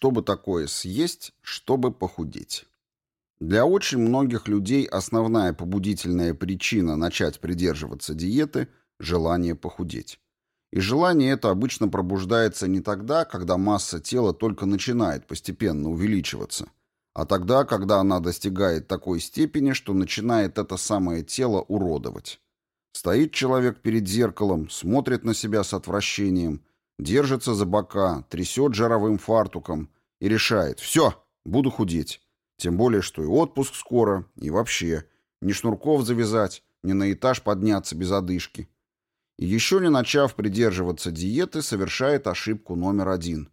чтобы такое съесть, чтобы похудеть. Для очень многих людей основная побудительная причина начать придерживаться диеты – желание похудеть. И желание это обычно пробуждается не тогда, когда масса тела только начинает постепенно увеличиваться, а тогда, когда она достигает такой степени, что начинает это самое тело уродовать. Стоит человек перед зеркалом, смотрит на себя с отвращением, держится за бока, трясет жировым фартуком и решает «все, буду худеть». Тем более, что и отпуск скоро, и вообще, ни шнурков завязать, ни на этаж подняться без одышки. И еще не начав придерживаться диеты, совершает ошибку номер один.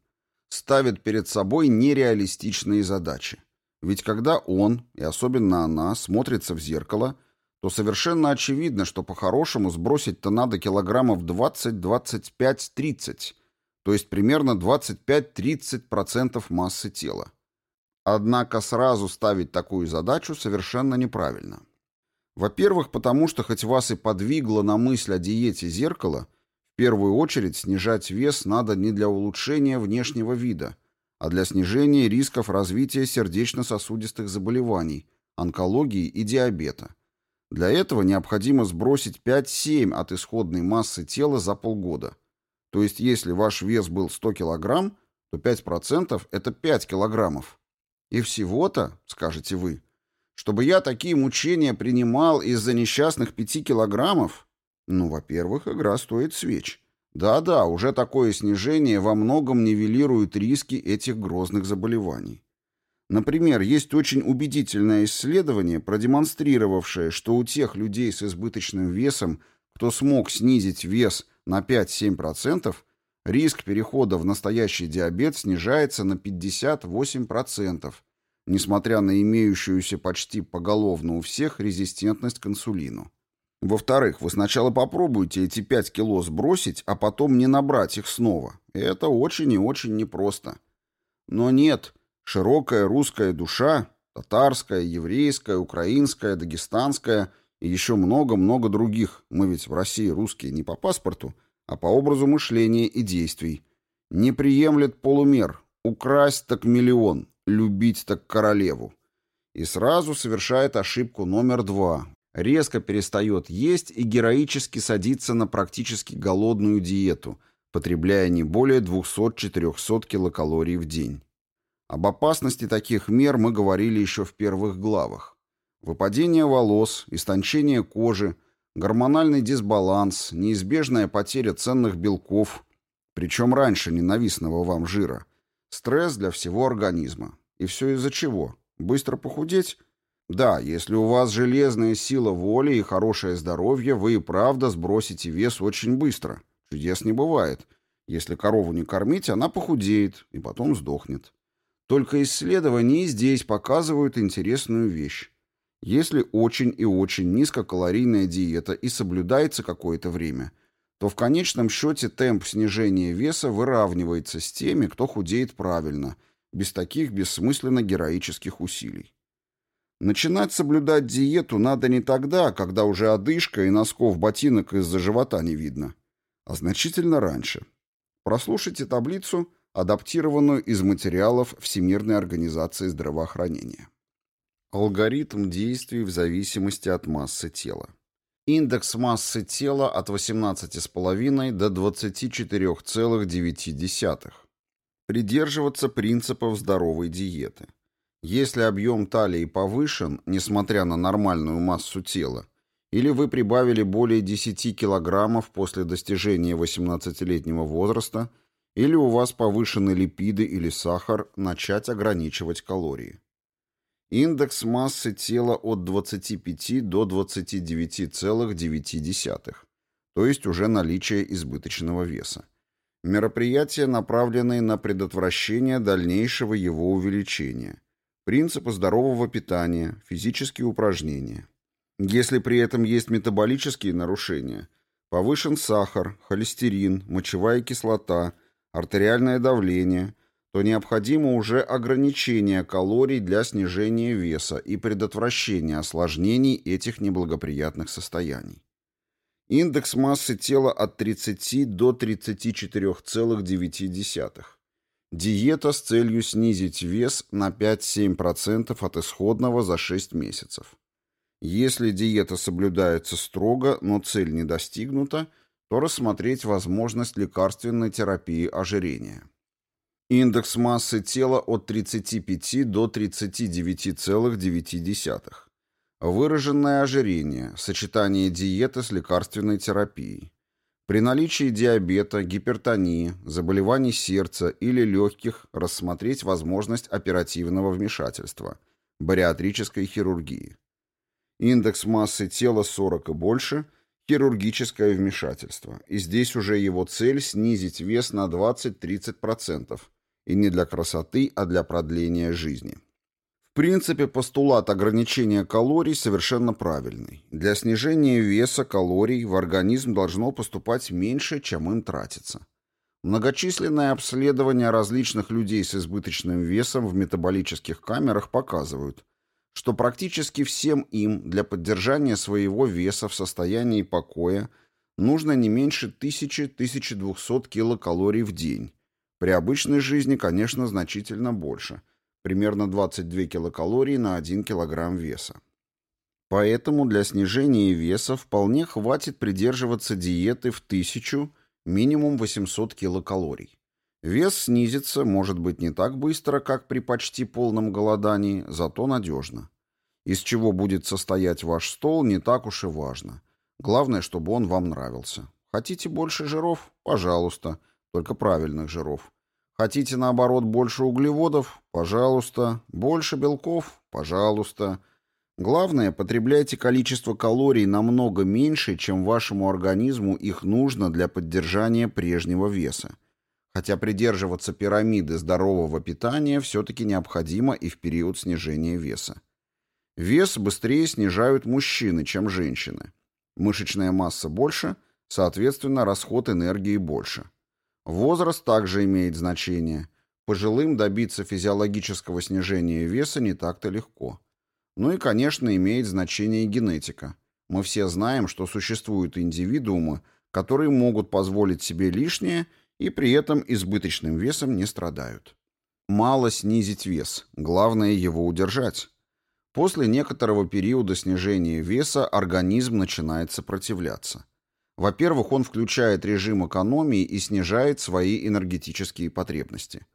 Ставит перед собой нереалистичные задачи. Ведь когда он, и особенно она, смотрится в зеркало, то совершенно очевидно, что по-хорошему сбросить-то надо килограммов 20, 25, 30, то есть примерно 25-30% массы тела. Однако сразу ставить такую задачу совершенно неправильно. Во-первых, потому что хоть вас и подвигло на мысль о диете зеркала, в первую очередь снижать вес надо не для улучшения внешнего вида, а для снижения рисков развития сердечно-сосудистых заболеваний, онкологии и диабета. Для этого необходимо сбросить 5-7 от исходной массы тела за полгода. То есть если ваш вес был 100 кг, то 5% это 5 килограммов. И всего-то, скажете вы, чтобы я такие мучения принимал из-за несчастных пяти килограммов? Ну, во-первых, игра стоит свеч. Да-да, уже такое снижение во многом нивелирует риски этих грозных заболеваний. Например, есть очень убедительное исследование, продемонстрировавшее, что у тех людей с избыточным весом, кто смог снизить вес на 5-7%, риск перехода в настоящий диабет снижается на 58%, несмотря на имеющуюся почти поголовно у всех резистентность к инсулину. Во-вторых, вы сначала попробуйте эти 5 кило сбросить, а потом не набрать их снова. Это очень и очень непросто. Но нет, широкая русская душа, татарская, еврейская, украинская, дагестанская и еще много-много других, мы ведь в России русские не по паспорту, а по образу мышления и действий, не приемлет полумер, украсть так миллион, любить так королеву. И сразу совершает ошибку номер два. Резко перестает есть и героически садится на практически голодную диету, потребляя не более 200-400 килокалорий в день. Об опасности таких мер мы говорили еще в первых главах. Выпадение волос, истончение кожи, гормональный дисбаланс, неизбежная потеря ценных белков, причем раньше ненавистного вам жира – Стресс для всего организма. И все из-за чего? Быстро похудеть? Да, если у вас железная сила воли и хорошее здоровье, вы и правда сбросите вес очень быстро. Чудес не бывает. Если корову не кормить, она похудеет и потом сдохнет. Только исследования здесь показывают интересную вещь. Если очень и очень низкокалорийная диета и соблюдается какое-то время – то в конечном счете темп снижения веса выравнивается с теми, кто худеет правильно, без таких бессмысленно героических усилий. Начинать соблюдать диету надо не тогда, когда уже одышка и носков ботинок из-за живота не видно, а значительно раньше. Прослушайте таблицу, адаптированную из материалов Всемирной организации здравоохранения. Алгоритм действий в зависимости от массы тела. Индекс массы тела от 18,5 до 24,9. Придерживаться принципов здоровой диеты. Если объем талии повышен, несмотря на нормальную массу тела, или вы прибавили более 10 килограммов после достижения 18-летнего возраста, или у вас повышены липиды или сахар, начать ограничивать калории. Индекс массы тела от 25 до 29,9, то есть уже наличие избыточного веса. Мероприятия, направленные на предотвращение дальнейшего его увеличения. Принципы здорового питания, физические упражнения. Если при этом есть метаболические нарушения, повышен сахар, холестерин, мочевая кислота, артериальное давление – то необходимо уже ограничение калорий для снижения веса и предотвращения осложнений этих неблагоприятных состояний. Индекс массы тела от 30 до 34,9. Диета с целью снизить вес на 5-7% от исходного за 6 месяцев. Если диета соблюдается строго, но цель не достигнута, то рассмотреть возможность лекарственной терапии ожирения. Индекс массы тела от 35 до 39,9. Выраженное ожирение, сочетание диеты с лекарственной терапией. При наличии диабета, гипертонии, заболеваний сердца или легких рассмотреть возможность оперативного вмешательства, бариатрической хирургии. Индекс массы тела 40 и больше – хирургическое вмешательство. И здесь уже его цель – снизить вес на 20-30%. И не для красоты, а для продления жизни. В принципе, постулат ограничения калорий совершенно правильный. Для снижения веса калорий в организм должно поступать меньше, чем им тратится. Многочисленные обследования различных людей с избыточным весом в метаболических камерах показывают – что практически всем им для поддержания своего веса в состоянии покоя нужно не меньше 1000-1200 килокалорий в день. При обычной жизни, конечно, значительно больше, примерно 22 килокалории на 1 килограмм веса. Поэтому для снижения веса вполне хватит придерживаться диеты в 1000, минимум 800 килокалорий. Вес снизится, может быть, не так быстро, как при почти полном голодании, зато надежно. Из чего будет состоять ваш стол, не так уж и важно. Главное, чтобы он вам нравился. Хотите больше жиров? Пожалуйста. Только правильных жиров. Хотите, наоборот, больше углеводов? Пожалуйста. Больше белков? Пожалуйста. Главное, потребляйте количество калорий намного меньше, чем вашему организму их нужно для поддержания прежнего веса хотя придерживаться пирамиды здорового питания все-таки необходимо и в период снижения веса. Вес быстрее снижают мужчины, чем женщины. Мышечная масса больше, соответственно, расход энергии больше. Возраст также имеет значение. Пожилым добиться физиологического снижения веса не так-то легко. Ну и, конечно, имеет значение генетика. Мы все знаем, что существуют индивидуумы, которые могут позволить себе лишнее и при этом избыточным весом не страдают. Мало снизить вес, главное его удержать. После некоторого периода снижения веса организм начинает сопротивляться. Во-первых, он включает режим экономии и снижает свои энергетические потребности.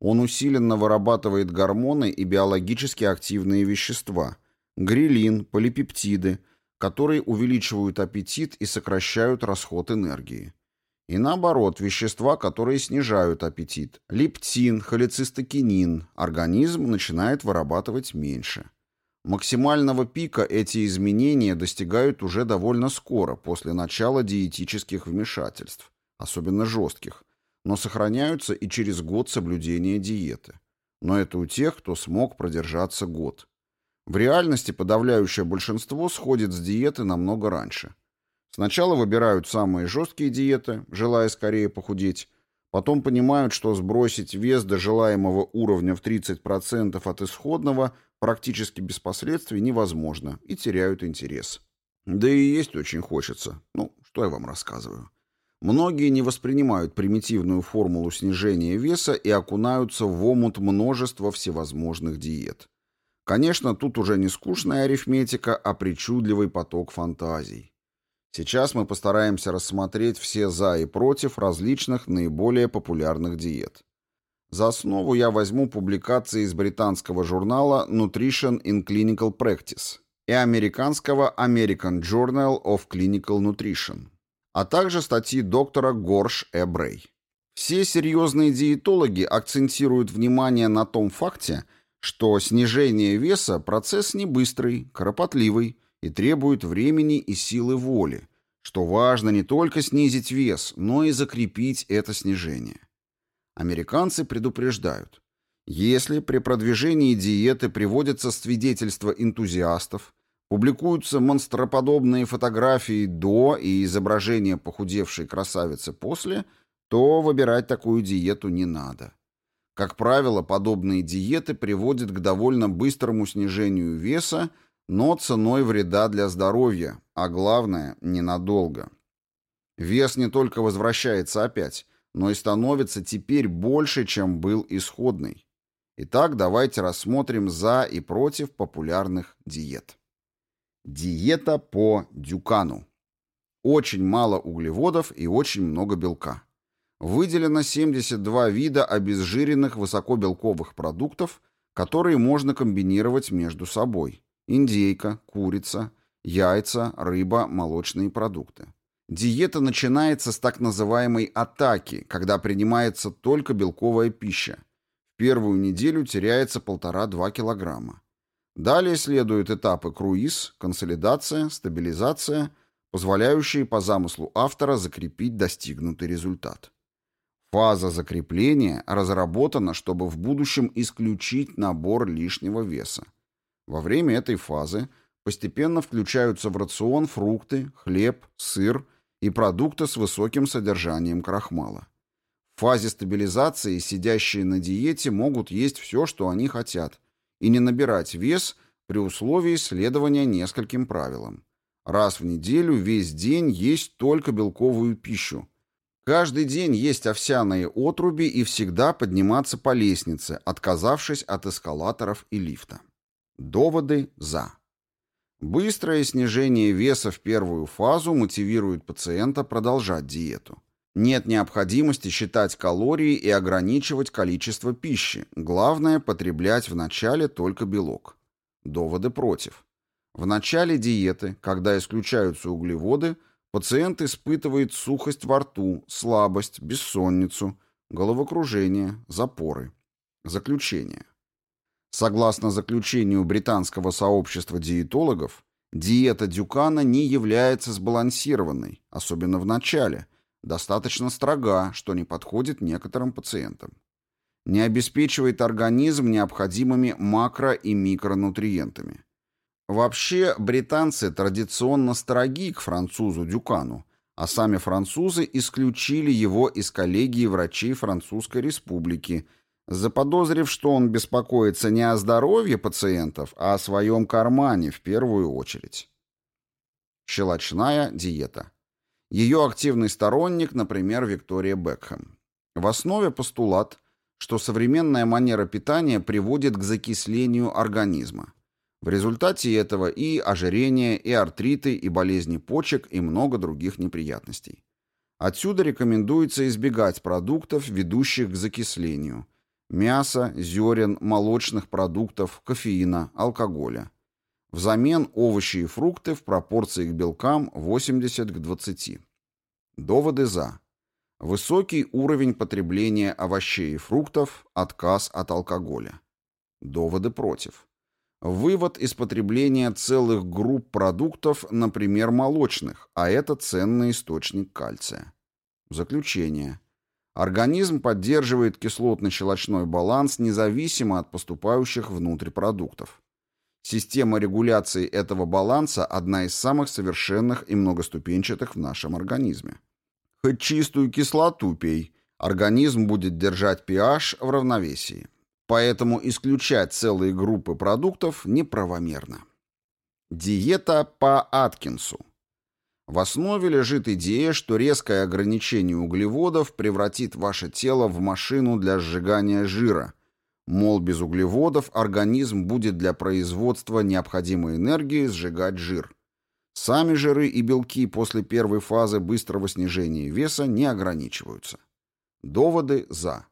Он усиленно вырабатывает гормоны и биологически активные вещества – грилин, полипептиды, которые увеличивают аппетит и сокращают расход энергии. И наоборот, вещества, которые снижают аппетит. Лептин, холецистокинин. Организм начинает вырабатывать меньше. Максимального пика эти изменения достигают уже довольно скоро, после начала диетических вмешательств, особенно жестких, но сохраняются и через год соблюдения диеты. Но это у тех, кто смог продержаться год. В реальности подавляющее большинство сходит с диеты намного раньше. Сначала выбирают самые жесткие диеты, желая скорее похудеть, потом понимают, что сбросить вес до желаемого уровня в 30% от исходного практически без последствий невозможно и теряют интерес. Да и есть очень хочется. Ну, что я вам рассказываю. Многие не воспринимают примитивную формулу снижения веса и окунаются в омут множества всевозможных диет. Конечно, тут уже не скучная арифметика, а причудливый поток фантазий. Сейчас мы постараемся рассмотреть все «за» и «против» различных наиболее популярных диет. За основу я возьму публикации из британского журнала Nutrition in Clinical Practice и американского American Journal of Clinical Nutrition, а также статьи доктора Горш Эбрей. Все серьезные диетологи акцентируют внимание на том факте, что снижение веса – процесс не быстрый, кропотливый, и требует времени и силы воли, что важно не только снизить вес, но и закрепить это снижение. Американцы предупреждают, если при продвижении диеты приводятся свидетельства энтузиастов, публикуются монстроподобные фотографии до и изображения похудевшей красавицы после, то выбирать такую диету не надо. Как правило, подобные диеты приводят к довольно быстрому снижению веса но ценой вреда для здоровья, а главное, ненадолго. Вес не только возвращается опять, но и становится теперь больше, чем был исходный. Итак, давайте рассмотрим за и против популярных диет. Диета по Дюкану. Очень мало углеводов и очень много белка. Выделено 72 вида обезжиренных высокобелковых продуктов, которые можно комбинировать между собой. Индейка, курица, яйца, рыба, молочные продукты. Диета начинается с так называемой атаки, когда принимается только белковая пища. В первую неделю теряется 1,5-2 килограмма. Далее следуют этапы круиз, консолидация, стабилизация, позволяющие по замыслу автора закрепить достигнутый результат. Фаза закрепления разработана, чтобы в будущем исключить набор лишнего веса. Во время этой фазы постепенно включаются в рацион фрукты, хлеб, сыр и продукты с высоким содержанием крахмала. В фазе стабилизации сидящие на диете могут есть все, что они хотят – и не набирать вес при условии следования нескольким правилам. Раз в неделю весь день есть только белковую пищу. Каждый день есть овсяные отруби и всегда подниматься по лестнице, отказавшись от эскалаторов и лифта. Доводы «за». Быстрое снижение веса в первую фазу мотивирует пациента продолжать диету. Нет необходимости считать калории и ограничивать количество пищи. Главное – потреблять вначале только белок. Доводы против. В начале диеты, когда исключаются углеводы, пациент испытывает сухость во рту, слабость, бессонницу, головокружение, запоры. Заключение. Согласно заключению британского сообщества диетологов, диета Дюкана не является сбалансированной, особенно в начале – достаточно строга, что не подходит некоторым пациентам. Не обеспечивает организм необходимыми макро- и микронутриентами. Вообще, британцы традиционно строги к французу Дюкану, а сами французы исключили его из коллегии врачей Французской Республики, заподозрив, что он беспокоится не о здоровье пациентов, а о своем кармане в первую очередь. Щелочная диета. Ее активный сторонник, например, Виктория Бекхэм. В основе постулат, что современная манера питания приводит к закислению организма. В результате этого и ожирение, и артриты, и болезни почек, и много других неприятностей. Отсюда рекомендуется избегать продуктов, ведущих к закислению. Мяса, зерен, молочных продуктов, кофеина, алкоголя. Взамен овощи и фрукты в пропорции к белкам 80 к 20. Доводы «за». Высокий уровень потребления овощей и фруктов, отказ от алкоголя. Доводы «против». Вывод из потребления целых групп продуктов, например, молочных, а это ценный источник кальция. Заключение. Организм поддерживает кислотно-щелочной баланс независимо от поступающих внутрь продуктов. Система регуляции этого баланса одна из самых совершенных и многоступенчатых в нашем организме. Хоть чистую кислоту пей, организм будет держать pH в равновесии. Поэтому исключать целые группы продуктов неправомерно. Диета по Аткинсу. В основе лежит идея, что резкое ограничение углеводов превратит ваше тело в машину для сжигания жира, Мол, без углеводов организм будет для производства необходимой энергии сжигать жир. Сами жиры и белки после первой фазы быстрого снижения веса не ограничиваются. Доводы «за».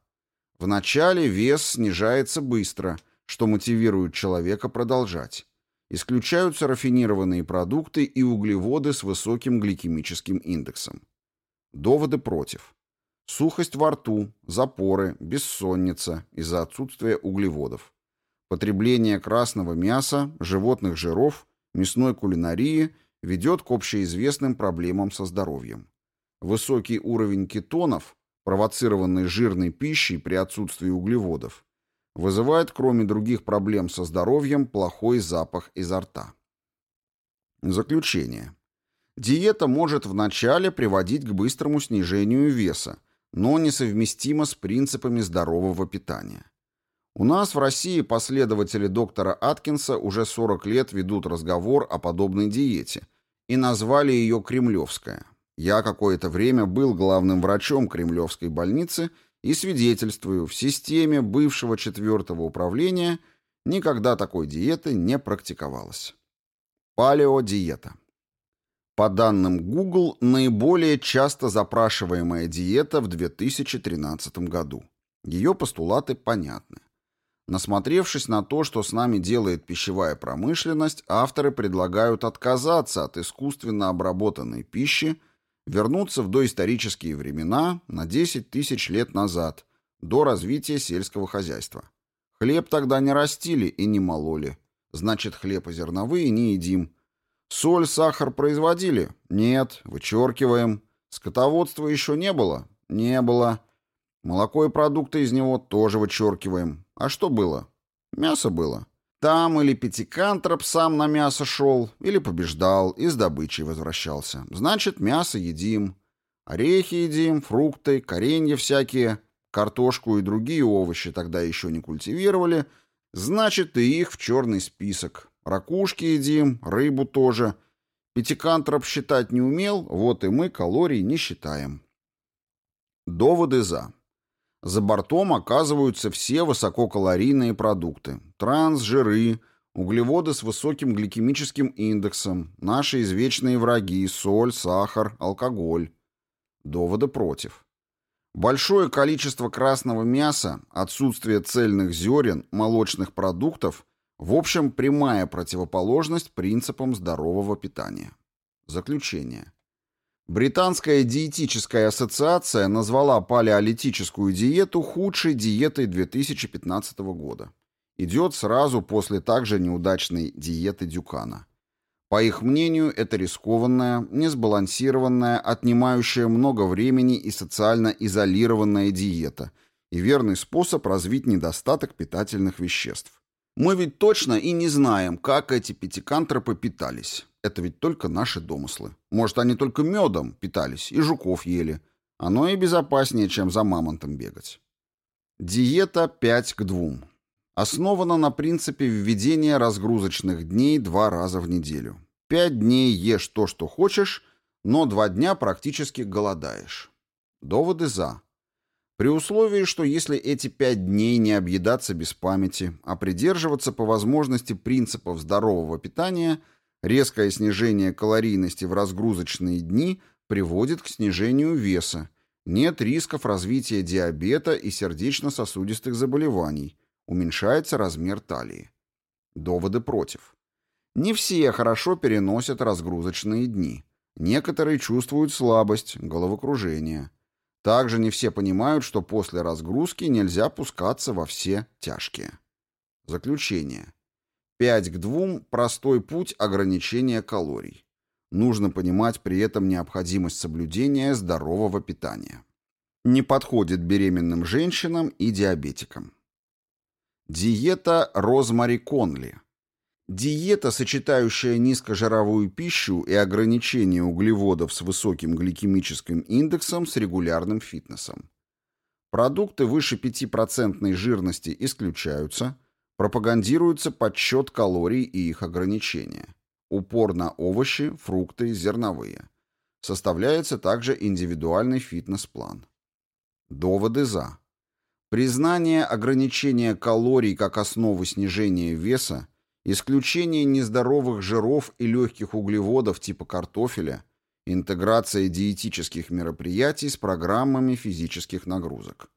Вначале вес снижается быстро, что мотивирует человека продолжать. Исключаются рафинированные продукты и углеводы с высоким гликемическим индексом. Доводы против. Сухость во рту, запоры, бессонница из-за отсутствия углеводов. Потребление красного мяса, животных жиров, мясной кулинарии ведет к общеизвестным проблемам со здоровьем. Высокий уровень кетонов, провоцированный жирной пищей при отсутствии углеводов, вызывает, кроме других проблем со здоровьем, плохой запах изо рта. Заключение. Диета может вначале приводить к быстрому снижению веса, но несовместимо с принципами здорового питания. У нас в России последователи доктора Аткинса уже 40 лет ведут разговор о подобной диете и назвали ее «кремлевская». Я какое-то время был главным врачом Кремлевской больницы и свидетельствую, в системе бывшего четвертого управления никогда такой диеты не практиковалось. Палеодиета. По данным Google, наиболее часто запрашиваемая диета в 2013 году. Ее постулаты понятны. Насмотревшись на то, что с нами делает пищевая промышленность, авторы предлагают отказаться от искусственно обработанной пищи, вернуться в доисторические времена на 10 тысяч лет назад, до развития сельского хозяйства. Хлеб тогда не растили и не мололи. Значит, хлеб и зерновые не едим. Соль, сахар производили? Нет, вычеркиваем. Скотоводства еще не было? Не было. Молоко и продукты из него тоже вычеркиваем. А что было? Мясо было. Там или пятикантроп сам на мясо шел, или побеждал и с добычей возвращался. Значит, мясо едим. Орехи едим, фрукты, коренья всякие, картошку и другие овощи тогда еще не культивировали. Значит, и их в черный список. Ракушки едим, рыбу тоже. Пятикантроп считать не умел, вот и мы калорий не считаем. Доводы «за». За бортом оказываются все высококалорийные продукты. Транс, жиры, углеводы с высоким гликемическим индексом, наши извечные враги, соль, сахар, алкоголь. Доводы против. Большое количество красного мяса, отсутствие цельных зерен, молочных продуктов – в общем, прямая противоположность принципам здорового питания. Заключение. Британская диетическая ассоциация назвала палеолитическую диету худшей диетой 2015 года. Идет сразу после также неудачной диеты Дюкана. По их мнению, это рискованная, несбалансированная, отнимающая много времени и социально изолированная диета и верный способ развить недостаток питательных веществ. Мы ведь точно и не знаем, как эти пятикантропы питались. Это ведь только наши домыслы. Может, они только медом питались и жуков ели. Оно и безопаснее, чем за мамонтом бегать. Диета 5 к 2. Основана на принципе введения разгрузочных дней два раза в неделю. Пять дней ешь то, что хочешь, но два дня практически голодаешь. Доводы «за». При условии, что если эти пять дней не объедаться без памяти, а придерживаться по возможности принципов здорового питания – Резкое снижение калорийности в разгрузочные дни приводит к снижению веса. Нет рисков развития диабета и сердечно-сосудистых заболеваний. Уменьшается размер талии. Доводы против. Не все хорошо переносят разгрузочные дни. Некоторые чувствуют слабость, головокружение. Также не все понимают, что после разгрузки нельзя пускаться во все тяжкие. Заключение. 5 к 2 – простой путь ограничения калорий. Нужно понимать при этом необходимость соблюдения здорового питания. Не подходит беременным женщинам и диабетикам. Диета Розмари Конли. Диета, сочетающая низкожировую пищу и ограничение углеводов с высоким гликемическим индексом с регулярным фитнесом. Продукты выше 5% жирности исключаются – Пропагандируется подсчет калорий и их ограничения. Упор на овощи, фрукты, зерновые. Составляется также индивидуальный фитнес-план. Доводы «за». Признание ограничения калорий как основы снижения веса, исключение нездоровых жиров и легких углеводов типа картофеля, интеграция диетических мероприятий с программами физических нагрузок.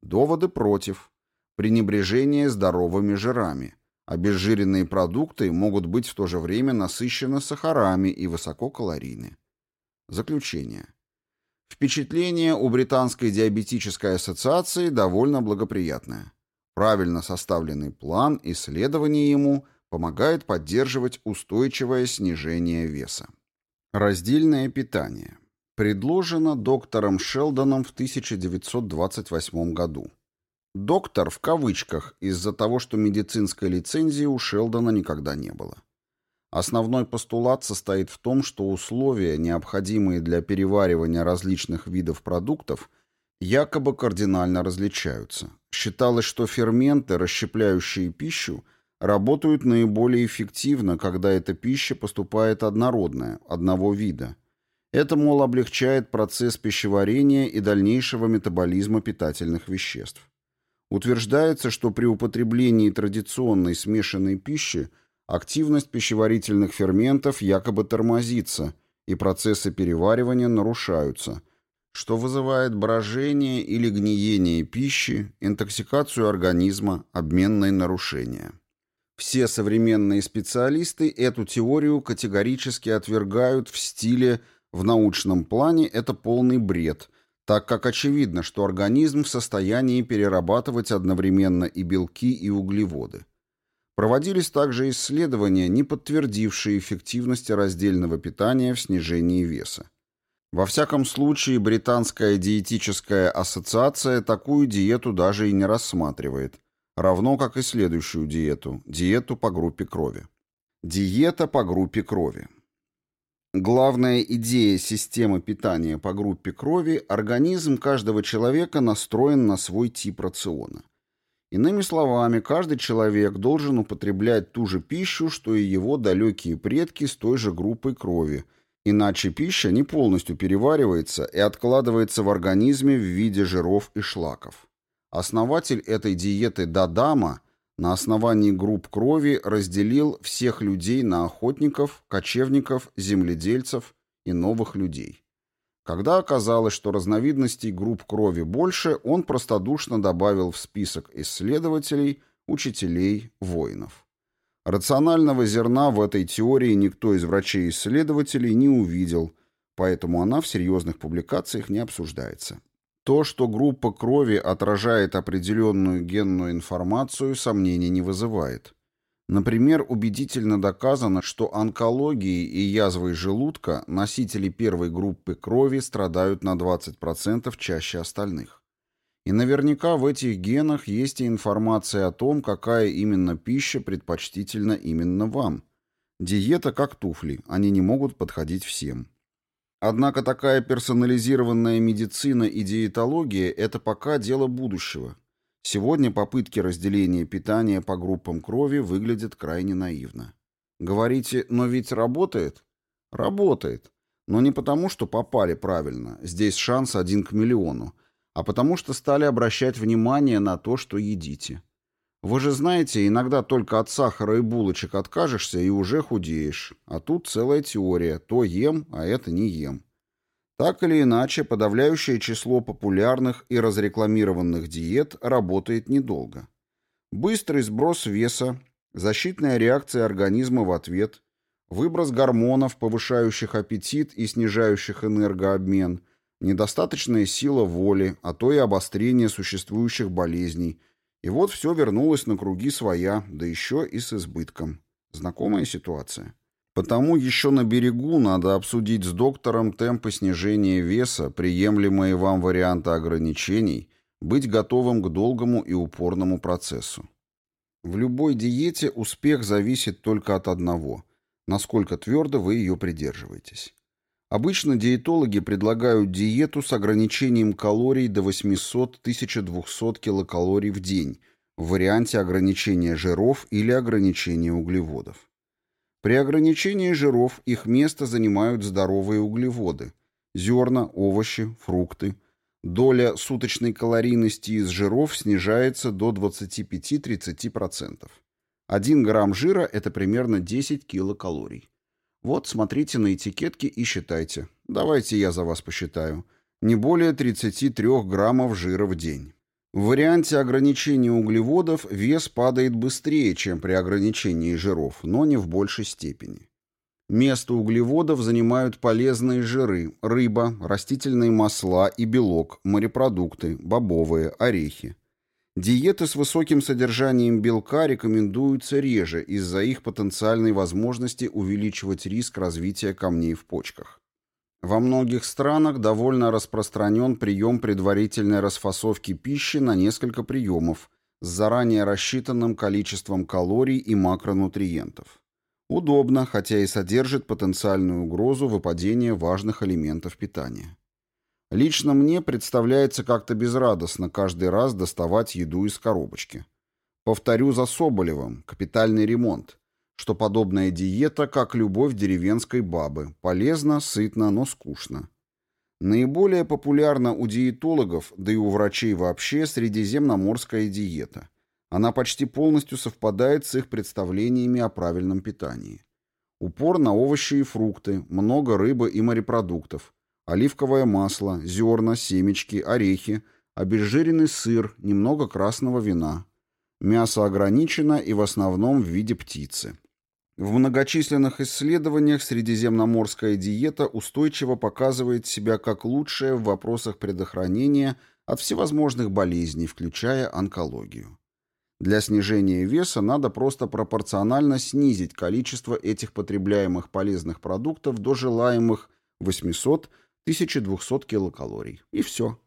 Доводы против пренебрежение здоровыми жирами. Обезжиренные продукты могут быть в то же время насыщены сахарами и высококалорийны. Заключение. Впечатление у Британской диабетической ассоциации довольно благоприятное. Правильно составленный план и следование ему помогает поддерживать устойчивое снижение веса. Раздельное питание. Предложено доктором Шелдоном в 1928 году. Доктор в кавычках из-за того, что медицинской лицензии у Шелдона никогда не было. Основной постулат состоит в том, что условия, необходимые для переваривания различных видов продуктов, якобы кардинально различаются. Считалось, что ферменты, расщепляющие пищу, работают наиболее эффективно, когда эта пища поступает однородная, одного вида. Это, мол, облегчает процесс пищеварения и дальнейшего метаболизма питательных веществ. Утверждается, что при употреблении традиционной смешанной пищи активность пищеварительных ферментов якобы тормозится, и процессы переваривания нарушаются, что вызывает брожение или гниение пищи, интоксикацию организма, обменные нарушения. Все современные специалисты эту теорию категорически отвергают в стиле «в научном плане это полный бред», так как очевидно, что организм в состоянии перерабатывать одновременно и белки, и углеводы. Проводились также исследования, не подтвердившие эффективности раздельного питания в снижении веса. Во всяком случае, Британская диетическая ассоциация такую диету даже и не рассматривает, равно как и следующую диету – диету по группе крови. Диета по группе крови. Главная идея системы питания по группе крови – организм каждого человека настроен на свой тип рациона. Иными словами, каждый человек должен употреблять ту же пищу, что и его далекие предки с той же группой крови, иначе пища не полностью переваривается и откладывается в организме в виде жиров и шлаков. Основатель этой диеты Дадама – на основании групп крови разделил всех людей на охотников, кочевников, земледельцев и новых людей. Когда оказалось, что разновидностей групп крови больше, он простодушно добавил в список исследователей, учителей, воинов. Рационального зерна в этой теории никто из врачей-исследователей не увидел, поэтому она в серьезных публикациях не обсуждается. То, что группа крови отражает определенную генную информацию, сомнений не вызывает. Например, убедительно доказано, что онкологией и язвой желудка носители первой группы крови страдают на 20% чаще остальных. И наверняка в этих генах есть и информация о том, какая именно пища предпочтительна именно вам. Диета как туфли, они не могут подходить всем. Однако такая персонализированная медицина и диетология – это пока дело будущего. Сегодня попытки разделения питания по группам крови выглядят крайне наивно. Говорите, но ведь работает? Работает. Но не потому, что попали правильно, здесь шанс один к миллиону, а потому что стали обращать внимание на то, что едите. Вы же знаете, иногда только от сахара и булочек откажешься и уже худеешь. А тут целая теория. То ем, а это не ем. Так или иначе, подавляющее число популярных и разрекламированных диет работает недолго. Быстрый сброс веса, защитная реакция организма в ответ, выброс гормонов, повышающих аппетит и снижающих энергообмен, недостаточная сила воли, а то и обострение существующих болезней – и вот все вернулось на круги своя, да еще и с избытком. Знакомая ситуация. Потому еще на берегу надо обсудить с доктором темпы снижения веса, приемлемые вам варианты ограничений, быть готовым к долгому и упорному процессу. В любой диете успех зависит только от одного – насколько твердо вы ее придерживаетесь. Обычно диетологи предлагают диету с ограничением калорий до 800-1200 килокалорий в день в варианте ограничения жиров или ограничения углеводов. При ограничении жиров их место занимают здоровые углеводы – зерна, овощи, фрукты. Доля суточной калорийности из жиров снижается до 25-30%. 1 грамм жира – это примерно 10 килокалорий. Вот, смотрите на этикетки и считайте. Давайте я за вас посчитаю. Не более 33 граммов жира в день. В варианте ограничения углеводов вес падает быстрее, чем при ограничении жиров, но не в большей степени. Место углеводов занимают полезные жиры, рыба, растительные масла и белок, морепродукты, бобовые, орехи. Диеты с высоким содержанием белка рекомендуются реже из-за их потенциальной возможности увеличивать риск развития камней в почках. Во многих странах довольно распространен прием предварительной расфасовки пищи на несколько приемов с заранее рассчитанным количеством калорий и макронутриентов. Удобно, хотя и содержит потенциальную угрозу выпадения важных элементов питания. Лично мне представляется как-то безрадостно каждый раз доставать еду из коробочки. Повторю за Соболевым, капитальный ремонт. что подобная диета, как любовь деревенской бабы, полезна, сытна, но скучно. Наиболее популярна у диетологов, да и у врачей вообще, средиземноморская диета. Она почти полностью совпадает с их представлениями о правильном питании. Упор на овощи и фрукты, много рыбы и морепродуктов, оливковое масло, зерна, семечки, орехи, обезжиренный сыр, немного красного вина. Мясо ограничено и в основном в виде птицы. В многочисленных исследованиях средиземноморская диета устойчиво показывает себя как лучшая в вопросах предохранения от всевозможных болезней, включая онкологию. Для снижения веса надо просто пропорционально снизить количество этих потребляемых полезных продуктов до желаемых 800-1200 килокалорий. И все.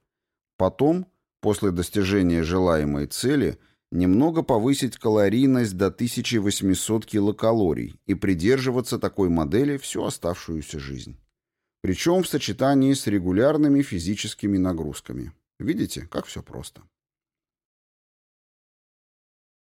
Потом, после достижения желаемой цели, немного повысить калорийность до 1800 килокалорий и придерживаться такой модели всю оставшуюся жизнь. Причем в сочетании с регулярными физическими нагрузками. Видите, как все просто.